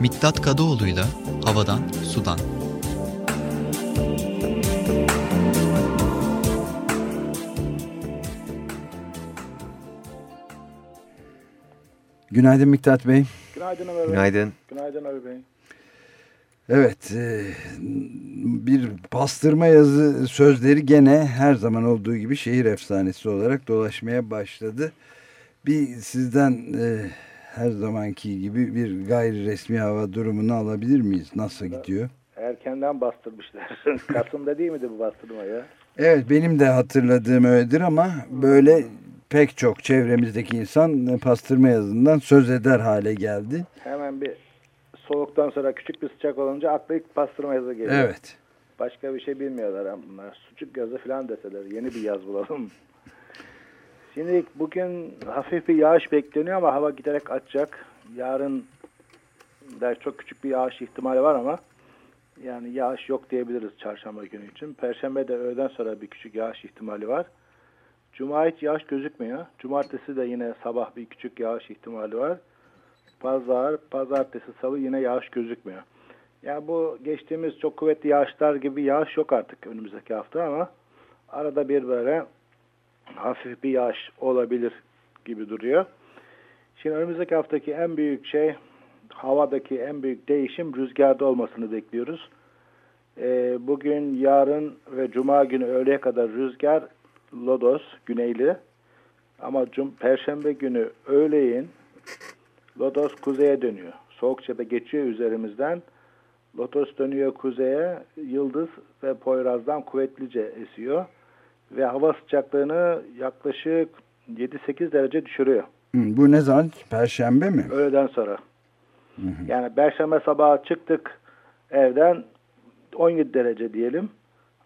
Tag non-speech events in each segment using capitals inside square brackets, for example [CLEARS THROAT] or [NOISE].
Miktat Kadıoğlu'yla Havadan Sudan. Günaydın Miktat Bey. Günaydın Ömer Bey. Günaydın. Günaydın Ömer Bey. Evet, e, bir pastırma yazı sözleri gene her zaman olduğu gibi şehir efsanesi olarak dolaşmaya başladı. Bir sizden e, her zamanki gibi bir gayri resmi hava durumunu alabilir miyiz? Nasıl gidiyor? Erkenden bastırmışlar. [LAUGHS] Kasım'da değil miydi bu bastırma ya? Evet, benim de hatırladığım öyledir ama böyle pek çok çevremizdeki insan pastırma yazından söz eder hale geldi. Hemen bir soğuktan sonra küçük bir sıcak olunca akla ilk pastırma yazı geliyor. Evet. Başka bir şey bilmiyorlar bunlar. Sucuk yazı falan deseler yeni bir yaz bulalım. Şimdi bugün hafif bir yağış bekleniyor ama hava giderek açacak. Yarın da çok küçük bir yağış ihtimali var ama yani yağış yok diyebiliriz çarşamba günü için. Perşembe de öğleden sonra bir küçük yağış ihtimali var. Cuma hiç yağış gözükmüyor. Cumartesi de yine sabah bir küçük yağış ihtimali var. Pazar, pazartesi, salı yine yağış gözükmüyor. Yani bu geçtiğimiz çok kuvvetli yağışlar gibi yağış yok artık önümüzdeki hafta ama arada bir böyle hafif bir yağış olabilir gibi duruyor. Şimdi önümüzdeki haftaki en büyük şey havadaki en büyük değişim rüzgarda olmasını bekliyoruz. Ee, bugün, yarın ve cuma günü öğleye kadar rüzgar Lodos güneyli ama cum perşembe günü öğleyin Lodos kuzeye dönüyor. Soğukçepe geçiyor üzerimizden. Lotos dönüyor kuzeye. Yıldız ve Poyraz'dan kuvvetlice esiyor. Ve hava sıcaklığını yaklaşık 7-8 derece düşürüyor. Bu ne zaman? Perşembe mi? Öğleden sonra. Hı hı. Yani Perşembe sabahı çıktık evden 17 derece diyelim.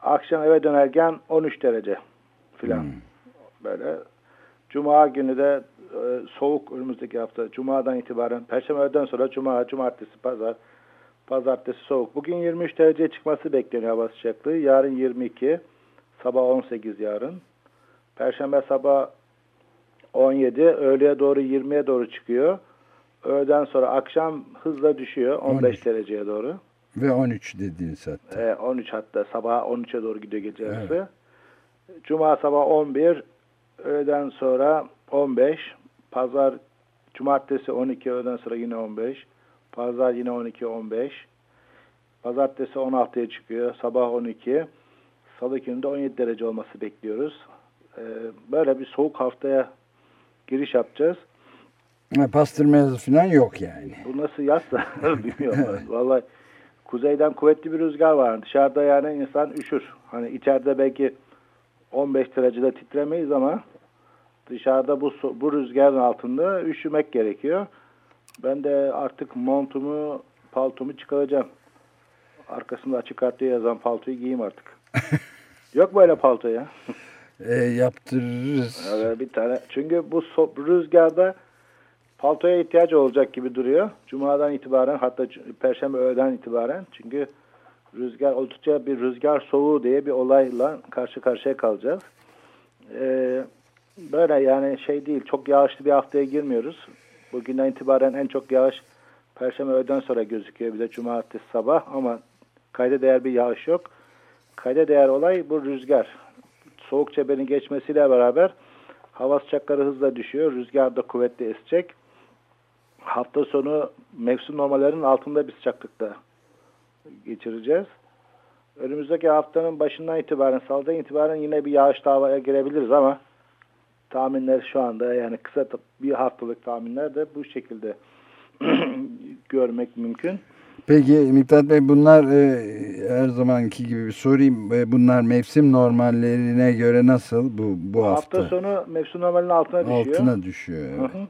Akşam eve dönerken 13 derece filan. Böyle. Cuma günü de e, soğuk önümüzdeki hafta. Cuma'dan itibaren. Perşembe öğleden sonra Cuma, Cumartesi, Pazar. Pazartesi soğuk. Bugün 23 dereceye çıkması bekleniyor hava sıcaklığı. Yarın 22. Sabah 18 yarın. Perşembe sabah 17. Öğleye doğru 20'ye doğru çıkıyor. Öğleden sonra akşam hızla düşüyor 15 13. dereceye doğru. Ve 13 dediğiniz hatta. E, 13 hatta sabah 13'e doğru gidiyor gece yarısı. Evet. Cuma sabah 11, öğleden sonra 15, pazar cumartesi 12, öğleden sonra yine 15, pazar yine 12, 15, pazartesi 16'ya çıkıyor, sabah 12, salı günü de 17 derece olması bekliyoruz. Ee, böyle bir soğuk haftaya giriş yapacağız. Pastırma falan yok yani. Bu nasıl yazsa [LAUGHS] [LAUGHS] bilmiyorum. Vallahi kuzeyden kuvvetli bir rüzgar var. Dışarıda yani insan üşür. Hani içeride belki 15 derecede titremeyiz ama dışarıda bu bu rüzgarın altında üşümek gerekiyor. Ben de artık montumu, paltomu çıkaracağım. Arkasında açık harfle yazan paltoyu giyeyim artık. [LAUGHS] Yok böyle palto ya. e, yaptırırız. Evet, bir tane. Çünkü bu so rüzgarda paltoya ihtiyacı olacak gibi duruyor. Cuma'dan itibaren hatta Perşembe öğleden itibaren. Çünkü rüzgar oldukça bir rüzgar soğuğu diye bir olayla karşı karşıya kalacağız. Ee, böyle yani şey değil çok yağışlı bir haftaya girmiyoruz. Bugünden itibaren en çok yağış Perşembe öğleden sonra gözüküyor bize Cumartesi sabah ama kayda değer bir yağış yok. Kayda değer olay bu rüzgar. Soğuk çeperin geçmesiyle beraber hava sıcakları hızla düşüyor. Rüzgar da kuvvetli esecek. Hafta sonu mevsim normallerinin altında bir sıcaklıkta geçireceğiz. Önümüzdeki haftanın başından itibaren, salıdan itibaren yine bir yağış havaya girebiliriz ama tahminler şu anda yani kısa bir haftalık tahminler de bu şekilde [CLEARS THROAT] görmek mümkün. Peki Miktat Bey bunlar e, her zamanki gibi bir sorayım. E, bunlar mevsim normallerine göre nasıl bu bu hafta? Hafta sonu mevsim normalinin altına düşüyor. Altına düşüyor. Evet. Hı hı.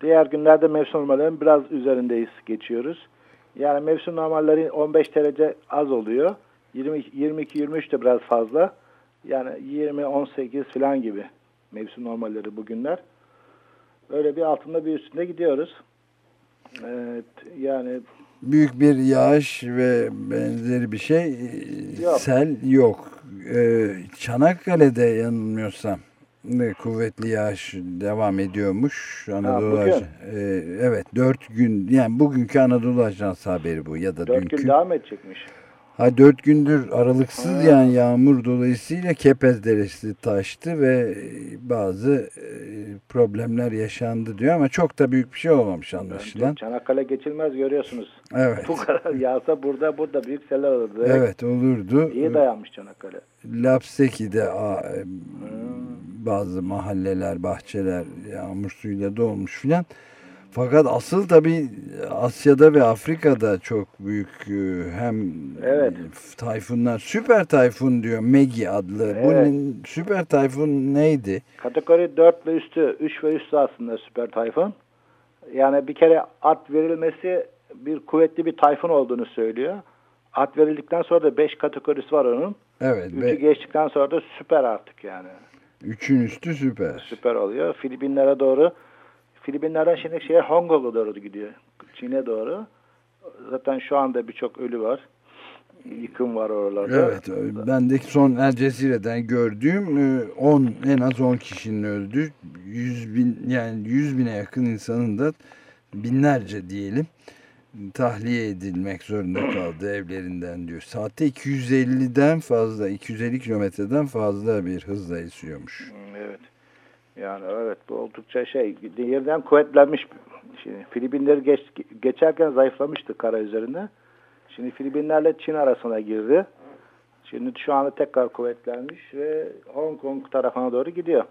Diğer günlerde mevsim normallerinin biraz üzerindeyiz, geçiyoruz. Yani mevsim normalleri 15 derece az oluyor. 22-23 de biraz fazla. Yani 20-18 falan gibi mevsim normalleri bugünler. Böyle bir altında bir üstünde gidiyoruz. Evet, yani büyük bir yağış ve benzeri bir şey yok. sel yok. Ee, Çanakkale'de yanılmıyorsam Ne, kuvvetli yağış devam ediyormuş Anadolu? Ajansı. Ee, evet dört gün yani bugünkü Anadolu Ajansı haberi bu ya da Dört dünkü. gün devam edecekmiş. Ha dört gündür aralıksız Ha. yani yağmur dolayısıyla Kepez Deresi taştı ve bazı e, problemler yaşandı diyor ama çok da büyük bir şey olmamış anlaşılan. Çanakkale geçilmez görüyorsunuz. Evet. Bu kadar yağsa burada burada büyük seller olurdu. Evet olurdu. İyi dayanmış Çanakkale. Lapseki'de e, bazı mahalleler, bahçeler yağmur suyuyla dolmuş filan. Fakat asıl tabii Asya'da ve Afrika'da çok büyük e, hem Evet. tayfunlar, süper tayfun diyor Megi adlı. Bu Evet. ne- süper tayfun neydi? Kategori 4 ve üstü, 3 ve üstü aslında süper tayfun. Yani bir kere at verilmesi bir kuvvetli bir tayfun olduğunu söylüyor. At verildikten sonra da 5 kategorisi var onun. Evet Üçü ve geçtikten sonra da süper artık yani. üçün üstü süper. Süper oluyor. Filipinlere doğru. Filipinlerden şimdi şeye Hong Kong'a doğru gidiyor. Çin'e doğru. Zaten şu anda birçok ölü var. Yıkım var oralarda. Evet, ben de son El Cezire'den gördüğüm e, 10 en az 10 kişinin öldü. 100 bin yani 100 bine yakın insanın da binlerce diyelim tahliye edilmek zorunda kaldı evlerinden diyor. Saatte 250'den fazla 250 kilometreden fazla bir hızla esiyormuş. Hmm, Evet. Yani evet bu oldukça şey yerden kuvvetlenmiş. Şimdi Filipinleri geç, geçerken zayıflamıştı kara üzerinde. Şimdi Filipinlerle Çin arasına girdi. Şimdi şu anda tekrar kuvvetlenmiş ve Hong Kong tarafına doğru gidiyor.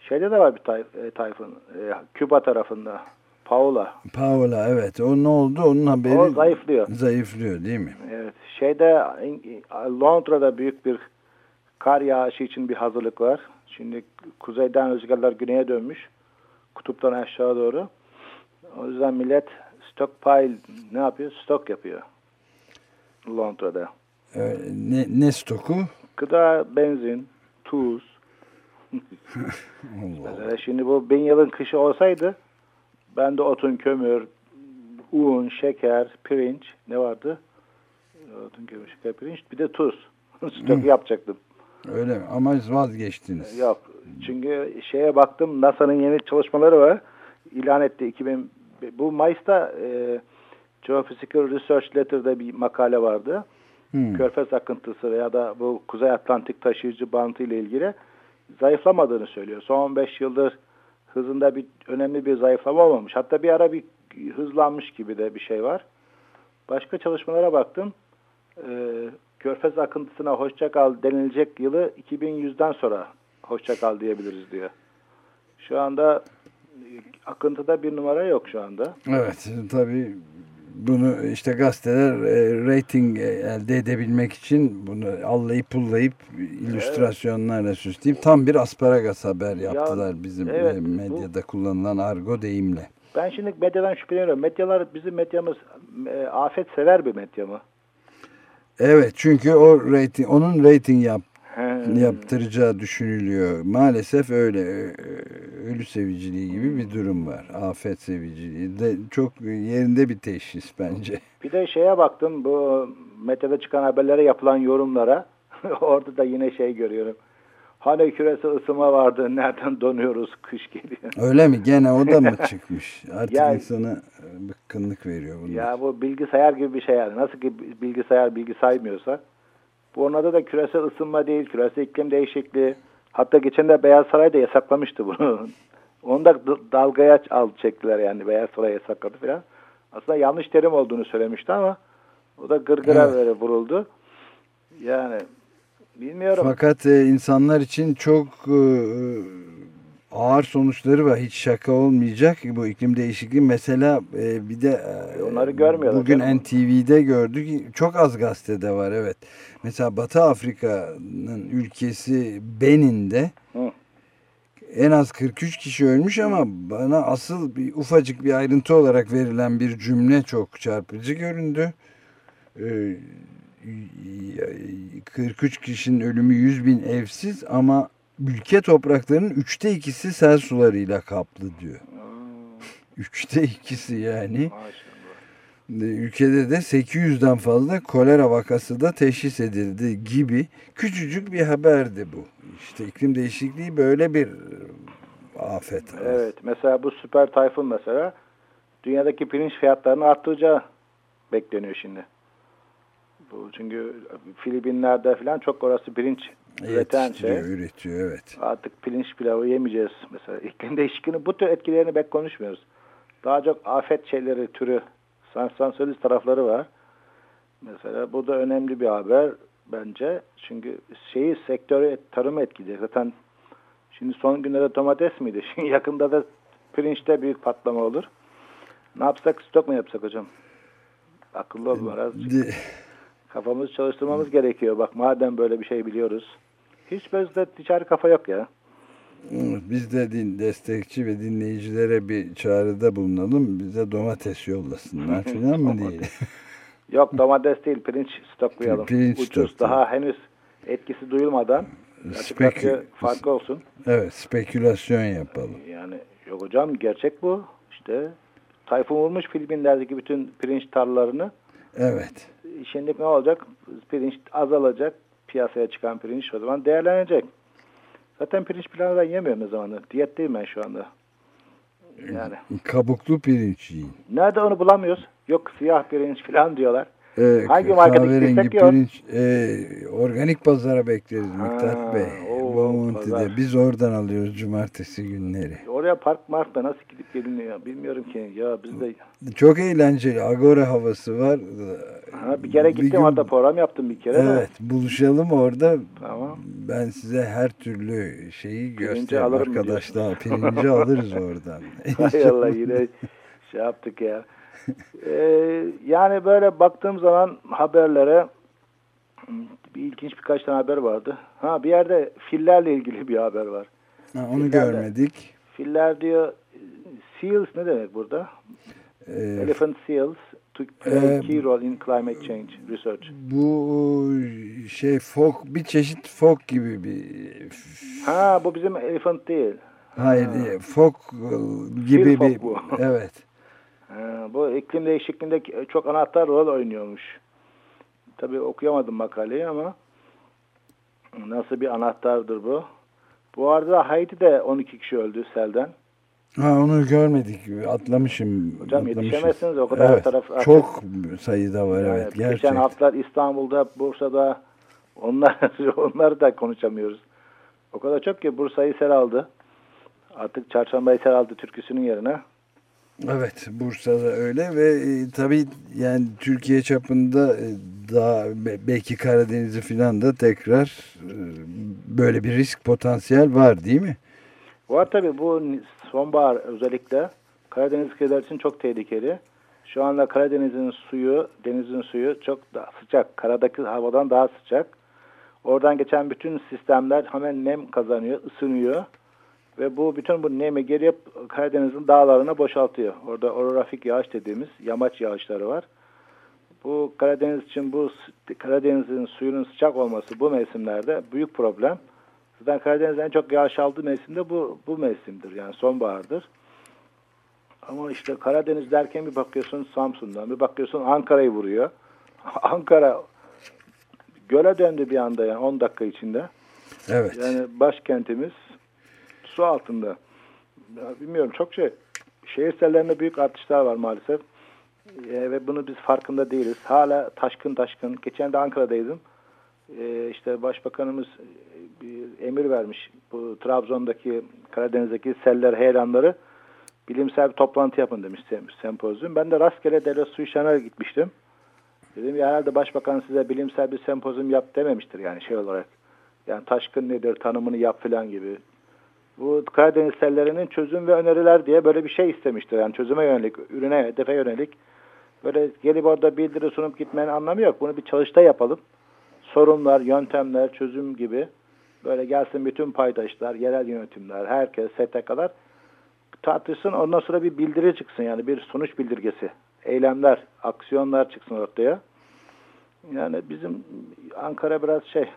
Şeyde de var bir tayf, e, tayfun. E, Küba tarafında. Paola. Paola evet o ne oldu onun haberi O zayıflıyor. zayıflıyor değil mi? Evet. Şeyde Londra'da büyük bir kar yağışı için bir hazırlık var. Şimdi kuzeyden rüzgarlar güneye dönmüş. Kutuptan aşağı doğru. O yüzden millet stockpile ne yapıyor? Stok yapıyor. Londra'da. Ee, ne, ne stoku? Gıda, benzin, tuz. [LAUGHS] Allah Allah. Mesela şimdi bu bin yılın kışı olsaydı ben de otun, kömür, un, şeker, pirinç ne vardı? Otun, kömür, şeker, pirinç bir de tuz. [LAUGHS] Stok yapacaktım. Öyle mi? Ama vazgeçtiniz. Yok. Çünkü şeye baktım NASA'nın yeni çalışmaları var. İlan etti 2000 bu Mayıs'ta e, Geophysical Research Letter'da bir makale vardı. Hmm. Körfez akıntısı veya da bu Kuzey Atlantik taşıyıcı bantı ile ilgili zayıflamadığını söylüyor. Son 15 yıldır hızında bir önemli bir zayıflama olmamış. Hatta bir ara bir hızlanmış gibi de bir şey var. Başka çalışmalara baktım. Ee, Körfez akıntısına hoşça kal denilecek yılı 2100'den sonra hoşça kal diyebiliriz diyor. Şu anda e, akıntıda bir numara yok şu anda. Evet tabii bunu işte gazeteler e, rating elde edebilmek için bunu allayıp pullayıp illüstrasyonlarla süsleyip tam bir asparagas haber yaptılar bizim evet, e, bu- medyada kullanılan argo deyimle. Ben şimdi medyadan şüpheleniyorum. Medyalar bizim medyamız e, afet sever bir medya mı? Evet çünkü o rating onun rating yap, He. yaptıracağı düşünülüyor. Maalesef öyle e, ölü seviciliği gibi bir durum var. Afet seviciliği de çok yerinde bir teşhis bence. Bir de şeye baktım bu medyada çıkan haberlere yapılan yorumlara. [LAUGHS] Orada da yine şey görüyorum. Hani küresel ısınma vardı. Nereden donuyoruz? Kış geliyor. Öyle mi? Gene o da mı [LAUGHS] çıkmış? Artık Ya- insana e, bıkkınlık veriyor bunlar. Ya bu bilgisayar gibi bir şey yani. Nasıl ki bilgisayar bilgi saymıyorsa. Bu onlarda da küresel ısınma değil, küresel iklim değişikliği. Hatta geçen de Beyaz Saray da yasaklamıştı bunu. [LAUGHS] Onu da dalgaya al çektiler yani Beyaz Saray yasakladı falan. Aslında yanlış terim olduğunu söylemişti ama o da gırgıra Evet. böyle vuruldu. Yani bilmiyorum. Fakat e, insanlar için çok e, ağır sonuçları var. Hiç şaka olmayacak bu iklim değişikliği. Mesela e, bir de e, Onları görmüyorlar Bugün. NTV'de gördük. Çok az gazetede var evet. Mesela Batı Afrika'nın ülkesi Benin'de Hı. en az 43 kişi ölmüş ama bana asıl bir ufacık bir ayrıntı olarak verilen bir cümle çok çarpıcı göründü. Ee, 43 kişinin ölümü 100 bin evsiz ama ülke topraklarının üçte ikisi sel sularıyla kaplı diyor. [LAUGHS] Üçte ikisi yani. maşallah. Ülkede de 800'den fazla kolera vakası da teşhis edildi gibi küçücük bir haberdi bu. İşte iklim değişikliği böyle bir afet. Evet mesela bu süper tayfun mesela dünyadaki pirinç fiyatlarını arttıracağı bekleniyor şimdi. Bu çünkü Filipinler'de falan çok orası pirinç üreten şey. Üretiyor evet. Artık pirinç pilavı yemeyeceğiz mesela. İklim [LAUGHS] değişikliğinin bu tür etkilerini pek konuşmuyoruz. Daha çok afet şeyleri türü sansasyonist tarafları var. Mesela bu da önemli bir haber bence. Çünkü şeyi sektörü tarımı etkileyecek. Zaten şimdi son günlerde domates miydi? [LAUGHS] Şimdi yakında da pirinçte büyük patlama olur. Ne yapsak stok mu yapsak hocam? Akıllı ol biraz. Kafamızı çalıştırmamız gerekiyor. Bak madem böyle bir şey biliyoruz. Hiç bizde ticari kafa yok ya. Biz de din destekçi ve dinleyicilere bir çağrıda bulunalım. Bize domates yollasınlar [LAUGHS] falan mı diye. Yok domates değil pirinç stoklayalım. Pirinç Ucuz stoklayalım. daha henüz etkisi duyulmadan Spekü... farkı olsun. Evet spekülasyon yapalım. Yani yok hocam gerçek bu. İşte tayfun vurmuş Filipinler'deki bütün pirinç tarlalarını. Evet. Şimdi ne olacak? Pirinç azalacak. Piyasaya çıkan pirinç o zaman değerlenecek. Zaten pirinç pilavı ben yemiyorum ne zamandır. Diyetteyim ben şu anda. Yani. Kabuklu pirinç yiyin. Nerede onu bulamıyoruz? Yok siyah pirinç falan diyorlar. Ee, Hangi kahverengi gitsek yok. pirinç e, organik pazara bekleriz Miktat Bey. oo, Pazar. Biz oradan alıyoruz cumartesi günleri. Oraya park markta nasıl gidip geliniyor bilmiyorum ki. Ya biz de Çok eğlenceli. Agora havası var. ha, bir kere gittim gün- orada program yaptım bir kere de. Evet buluşalım orada. Tamam. Ben size her türlü şeyi mı arkadaşlar. Pirinci [LAUGHS] alırız oradan. Hay Allah yine şey yaptık ya. Ee, yani böyle baktığım zaman haberlere bir ilginç birkaç tane haber vardı. Ha bir yerde fillerle ilgili bir haber var. Ha, onu Filler de- görmedik. Filler diyor seals ne demek burada? Ee, Elephant seals to play Ee, key role in climate change research. bu şey fok bir çeşit fok gibi bir Ha bu bizim elephant değil. hayır Ha. değil, fok gibi Fil fok bir bu. evet. Ha, bu iklim değişikliğinde çok anahtar rol oynuyormuş. Tabii okuyamadım makaleyi ama nasıl bir anahtardır bu? Bu arada Haiti'de 12 kişi öldü selden. Ha onu görmedik. Atlamışım. Hocam atlamışız. yetişemezsiniz o kadar Evet, taraf artık. Çok sayıda var evet Geçen gerçekten. haftalar İstanbul'da, Bursa'da onlar [LAUGHS] onları da konuşamıyoruz. O kadar çok ki Bursa'yı sel aldı. Artık Çarşamba'yı sel aldı türküsünün yerine. Evet Bursa'da öyle ve e, tabii yani Türkiye çapında e, daha be- belki Karadeniz'i filan da tekrar e, böyle bir risk potansiyel var değil mi? Var tabii bu sonbahar özellikle Karadeniz kıyıları için çok tehlikeli. Şu anda Karadeniz'in suyu, denizin suyu çok daha sıcak. Karadaki havadan daha sıcak. Oradan geçen bütün sistemler hemen nem kazanıyor, ısınıyor. Ve bu bütün bu nemi geri Karadeniz'in dağlarına boşaltıyor. Orada orografik yağış dediğimiz yamaç yağışları var. Bu Karadeniz için bu Karadeniz'in suyunun sıcak olması bu mevsimlerde büyük problem. Zaten Karadeniz'in en çok yağış aldığı mevsim de bu, bu mevsimdir. Yani sonbahardır. Ama işte Karadeniz derken bir bakıyorsun Samsun'dan, bir bakıyorsun Ankara'yı vuruyor. [LAUGHS] Ankara göle döndü bir anda yani 10 dakika içinde. Evet. Yani başkentimiz su altında. Ya bilmiyorum çok şey. Şehir sellerinde büyük artışlar var maalesef. Ee, ve bunu biz farkında değiliz. Hala taşkın taşkın. Geçen de Ankara'daydım. Ee, işte başbakanımız e, bir emir vermiş. Bu Trabzon'daki Karadeniz'deki seller heyelanları bilimsel bir toplantı yapın demiş sem- sempozyum. Ben de rastgele devlet su işlerine gitmiştim. Dedim ya herhalde başbakan size bilimsel bir sempozyum yap dememiştir yani şey olarak. Yani taşkın nedir, tanımını yap falan gibi. Bu Karadeniz sellerinin çözüm ve öneriler diye böyle bir şey istemiştir. Yani çözüme yönelik, ürüne, hedefe yönelik. Böyle gelip orada bildiri sunup gitmenin anlamı yok. Bunu bir çalışta yapalım. Sorunlar, yöntemler, çözüm gibi. Böyle gelsin bütün paydaşlar, yerel yönetimler, herkes, STK'lar tartışsın. Ondan sonra bir bildiri çıksın. Yani bir sonuç bildirgesi. Eylemler, aksiyonlar çıksın ortaya. Yani bizim Ankara biraz şey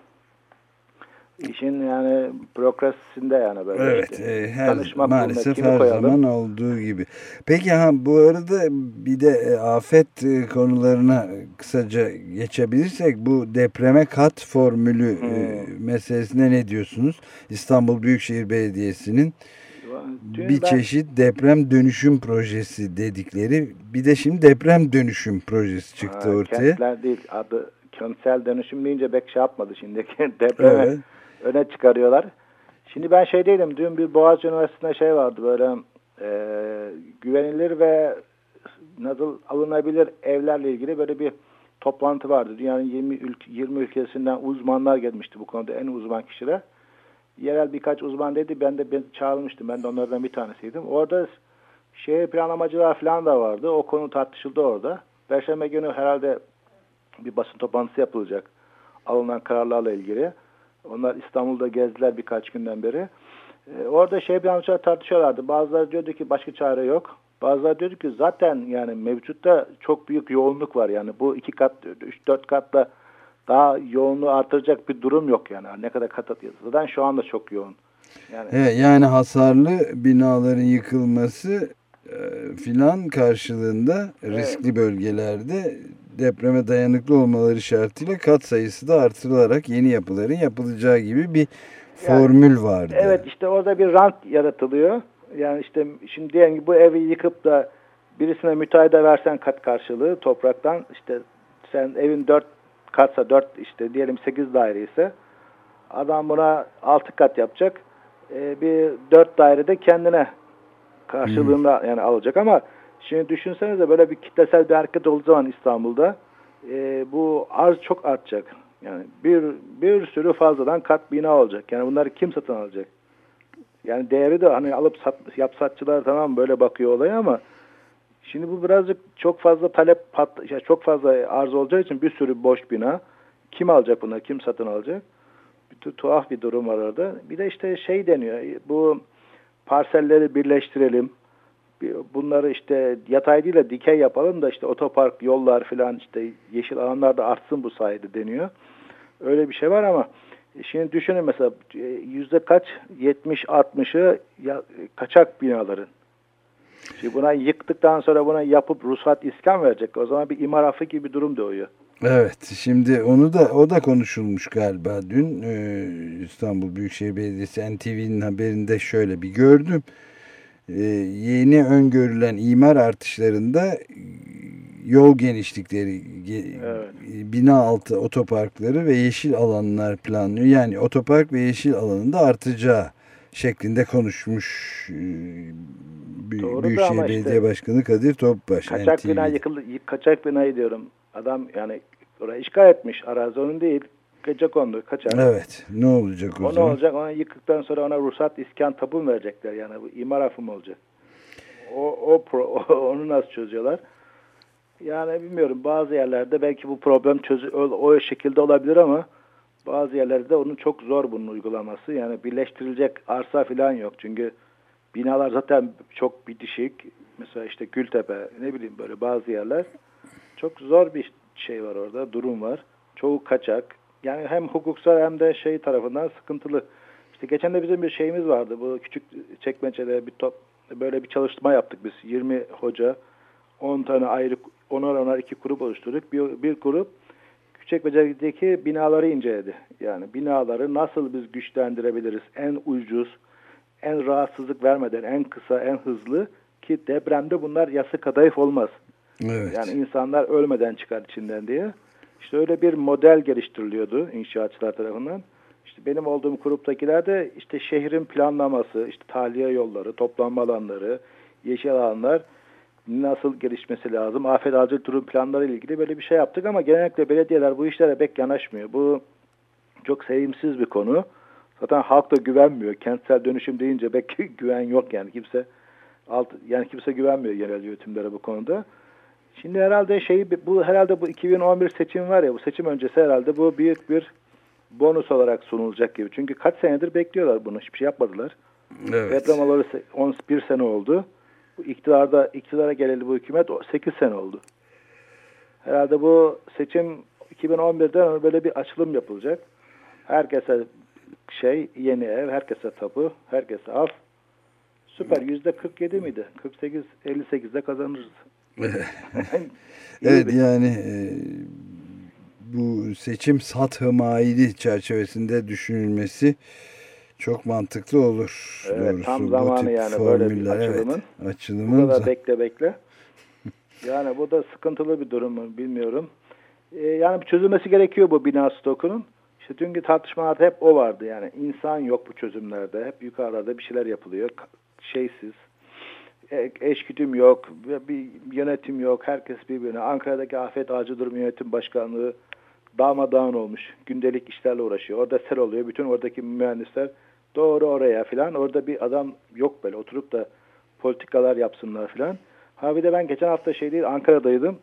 işin yani bürokrasisinde yani böyle. Evet, işte. e, her, maalesef her koyalım? zaman olduğu gibi. Peki ha bu arada bir de e, afet e, konularına kısaca geçebilirsek bu depreme kat formülü e, Hmm. meselesine ne diyorsunuz? İstanbul Büyükşehir Belediyesi'nin Dün bir ben- çeşit deprem dönüşüm projesi dedikleri bir de şimdi deprem dönüşüm projesi çıktı Ha, ortaya. Kentler değil adı kentsel dönüşüm deyince pek şey yapmadı şimdi. [LAUGHS] Depremi Evet. Öne çıkarıyorlar. Şimdi ben şey değilim. Dün bir Boğaziçi Üniversitesi'nde şey vardı böyle e, güvenilir ve nasıl alınabilir evlerle ilgili böyle bir toplantı vardı. Dünyanın 20, ülke, 20 ülkesinden uzmanlar gelmişti bu konuda en uzman kişiler. Yerel birkaç uzman dedi. Ben de ben çağrılmıştım. Ben de onlardan bir tanesiydim. Orada şehir planlamacılar falan da vardı. O konu tartışıldı orada. Perşembe günü herhalde bir basın toplantısı yapılacak. Alınan kararlarla ilgili. Onlar İstanbul'da gezdiler birkaç günden beri. Ee, orada şey planlamacılar tartışıyorlardı. Bazıları diyordu ki başka çare yok. Bazıları diyordu ki zaten yani mevcutta çok büyük yoğunluk var. Yani bu iki kat, üç dört katla daha yoğunluğu artıracak bir durum yok yani. Ne kadar kat atıyorsa. Zaten şu anda çok yoğun. Yani Evet, yani hasarlı binaların yıkılması e, filan karşılığında riskli bölgelerde depreme dayanıklı olmaları şartıyla kat sayısı da artırılarak yeni yapıların yapılacağı gibi bir formül vardı. Evet işte orada bir rant yaratılıyor. Yani işte şimdi diyelim ki bu evi yıkıp da birisine müteahhide versen kat karşılığı topraktan işte sen evin 4 katsa 4 işte diyelim 8 daire ise adam buna 6 kat yapacak. Ee, bir 4 dairede kendine karşılığında yani alacak ama şimdi düşünsenize böyle bir kitlesel bir hareket olduğu zaman İstanbul'da e, bu arz çok artacak. Yani bir bir sürü fazladan kat bina olacak. Yani bunları kim satın alacak? Yani değeri de hani alıp sat, yapsatçılar tamam böyle bakıyor olaya ama şimdi bu birazcık çok fazla talep pat, ya çok fazla arz olacağı için bir sürü boş bina. Kim alacak bunları? Kim satın alacak? Bir tu- tuhaf bir durum var orada. Bir de işte şey deniyor. Bu parselleri birleştirelim. Bunları işte yatay değil de dikey yapalım da işte otopark, yollar filan işte yeşil alanlar da artsın bu sayede deniyor. Öyle bir şey var ama şimdi düşünün mesela e, yüzde kaç? 70-60'ı ya, kaçak binaların. Şimdi buna yıktıktan sonra buna yapıp ruhsat iskan verecek. O zaman bir imar affı gibi bir durum doğuyor. Evet, şimdi onu da o da konuşulmuş galiba dün Ee, İstanbul Büyükşehir Belediyesi NTV'nin haberinde şöyle bir gördüm. Ee, yeni öngörülen imar artışlarında e, yol genişlikleri, ge- Evet. bina altı otoparkları ve yeşil alanlar planlıyor. Yani otopark ve yeşil alanında artacağı şeklinde konuşmuş e, Doğru Büyükşehir işte Belediye Başkanı Kadir Topbaş. Kaçak NTV'de. bina yıkıldı. yık- Kaçak binayı diyorum. Adam yani orayı işgal etmiş. Arazi onun değil. Gece kondu. Kaçak. Evet. Ne olacak o O ne zaman? olacak? Ona yıktıktan sonra ona ruhsat iskan tapu mu verecekler? Yani bu imar affı mı olacak? O, o, pro- [LAUGHS] o- onu nasıl çözüyorlar? Yani bilmiyorum. Bazı yerlerde belki bu problem çözü o, o şekilde olabilir ama bazı yerlerde onun çok zor bunun uygulaması. Yani birleştirilecek arsa falan yok. Çünkü binalar zaten çok bitişik. Mesela işte Gültepe ne bileyim böyle bazı yerler çok zor bir şey var orada. Durum var. Çoğu kaçak. Yani hem hukuksal hem de şey tarafından sıkıntılı. İşte geçen de bizim bir şeyimiz vardı. Bu küçük çekmecede bir top, böyle bir çalışma yaptık biz. 20 hoca 10 tane ayrı onar onar iki grup oluşturduk. Bir, bir grup Küçükbecek'teki binaları inceledi. Yani binaları nasıl biz güçlendirebiliriz? En ucuz, en rahatsızlık vermeden, en kısa, en hızlı ki depremde bunlar yası kadayıf olmaz. Evet. Yani insanlar ölmeden çıkar içinden diye. İşte öyle bir model geliştiriliyordu inşaatçılar tarafından. İşte benim olduğum gruptakiler de işte şehrin planlaması, işte tahliye yolları, toplanma alanları, yeşil alanlar nasıl gelişmesi lazım, afet acil durum planları ile ilgili böyle bir şey yaptık ama genellikle belediyeler bu işlere pek yanaşmıyor. Bu çok sevimsiz bir konu. Zaten halk da güvenmiyor. Kentsel dönüşüm deyince pek [LAUGHS] güven yok yani kimse alt, yani kimse güvenmiyor yerel yönetimlere bu konuda. Şimdi herhalde şey bu herhalde bu 2011 seçim var ya bu seçim öncesi herhalde bu büyük bir bonus olarak sunulacak gibi. Çünkü kaç senedir bekliyorlar bunu. Hiçbir şey yapmadılar. Evet. Deprem olalı 11 sene oldu. Bu iktidarda iktidara geleli bu hükümet 8 sene oldu. Herhalde bu seçim 2011'den böyle bir açılım yapılacak. Herkese şey yeni ev, herkese tapu, herkese af. Süper. Yüzde 47 miydi? 48, 58'de kazanırız. [LAUGHS] evet yani e, bu seçim sathı maili çerçevesinde düşünülmesi çok mantıklı olur. Evet, doğrusu. tam zamanı yani böyle bir açılımın. Evet, açılımın. Bu kadar bekle bekle. [LAUGHS] Yani bu da sıkıntılı bir durum mu bilmiyorum. Ee, yani çözülmesi gerekiyor bu bina stokunun. İşte dünkü tartışmalarda hep o vardı yani. insan yok bu çözümlerde. Hep yukarıda bir şeyler yapılıyor. Şeysiz. Eşgüdüm yok. Bir yönetim yok. Herkes birbirine. Ankara'daki Afet Acil Durum Yönetim Başkanlığı darmadağın olmuş. Gündelik işlerle uğraşıyor. Orada sel oluyor. Bütün oradaki mühendisler doğru oraya filan. Orada bir adam yok böyle oturup da politikalar yapsınlar filan. Ha bir de ben geçen hafta şey değil Ankara'daydım.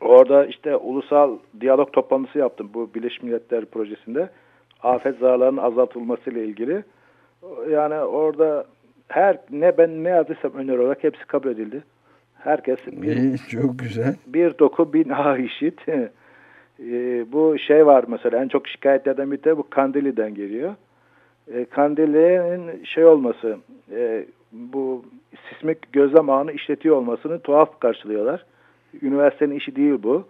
Orada işte ulusal diyalog toplantısı yaptım bu Birleşmiş Milletler projesinde. Afet zararlarının azaltılmasıyla ilgili. Yani orada her ne ben ne yazdıysam öneri olarak hepsi kabul edildi. Herkes bir, İyi, çok güzel. Bir doku bin [LAUGHS] ha işit. e, bu şey var mesela en çok şikayetlerden bir de bu Kandili'den geliyor. E, Kandili'nin şey olması e, bu sismik gözlem ağını işletiyor olmasını tuhaf karşılıyorlar. Üniversitenin işi değil bu.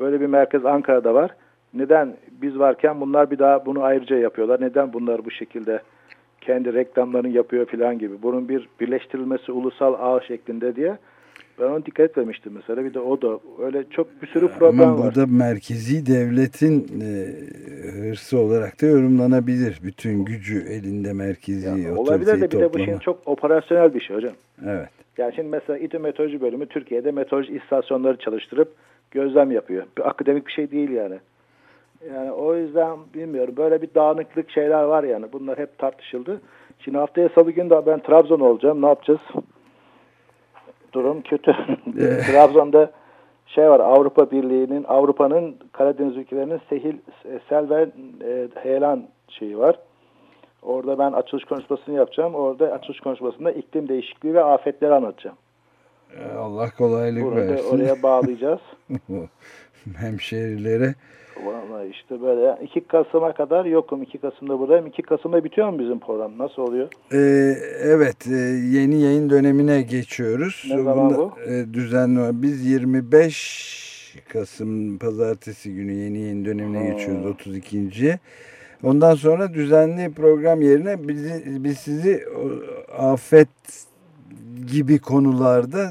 Böyle bir merkez Ankara'da var. Neden biz varken bunlar bir daha bunu ayrıca yapıyorlar? Neden bunlar bu şekilde kendi reklamlarını yapıyor falan gibi. Bunun bir birleştirilmesi ulusal ağ şeklinde diye ben onu dikkat etmemiştim mesela. Bir de o da öyle çok bir sürü problem var. Ama burada merkezi devletin e, hırsı olarak da yorumlanabilir. Bütün gücü elinde merkezi yani Olabilir de bir toplama. de bu şey çok operasyonel bir şey hocam. Evet. Yani şimdi mesela İTÜ Meteoroloji Bölümü Türkiye'de meteoroloji istasyonları çalıştırıp gözlem yapıyor. Bir akademik bir şey değil yani. Yani o yüzden bilmiyorum. Böyle bir dağınıklık şeyler var yani. Bunlar hep tartışıldı. Şimdi haftaya salı günü de ben Trabzon olacağım. Ne yapacağız? Durum kötü. [LAUGHS] [LAUGHS] Trabzon'da şey var Avrupa Birliği'nin Avrupa'nın Karadeniz ülkelerinin sehil, sel ve e, heyelan şeyi var. Orada ben açılış konuşmasını yapacağım. Orada açılış konuşmasında iklim değişikliği ve afetleri anlatacağım. Allah kolaylık Burada versin. Oraya bağlayacağız. [LAUGHS] Hemşehrilere. Vallahi işte böyle 2 Kasım'a kadar yokum. 2 Kasım'da buradayım. 2 Kasım'da bitiyor mu bizim program? Nasıl oluyor? Ee, evet. E, yeni yayın dönemine geçiyoruz. Ne zaman Bunda, bu? E, düzenli. Biz 25 Kasım pazartesi günü yeni yayın dönemine hmm. geçiyoruz. 32. Ondan sonra düzenli program yerine bizi, biz sizi afet gibi konularda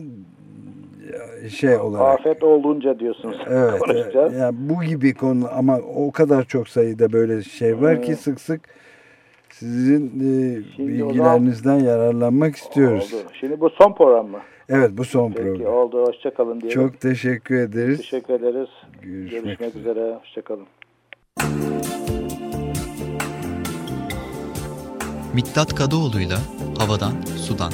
şey olarak. Afet olunca diyorsunuz. Evet. E, yani bu gibi konu ama o kadar çok sayıda böyle şey var hmm. ki sık sık sizin e, bilgilerinizden zaman, yararlanmak istiyoruz. Oldu. Şimdi bu son program mı? Evet bu son Peki, program. Peki oldu. Hoşçakalın diyelim. Çok teşekkür ederiz. Teşekkür ederiz. Görüşmek, Görüşmek üzere. üzere. Hoşçakalın. Miktat Kadıoğlu'yla Havadan Sudan.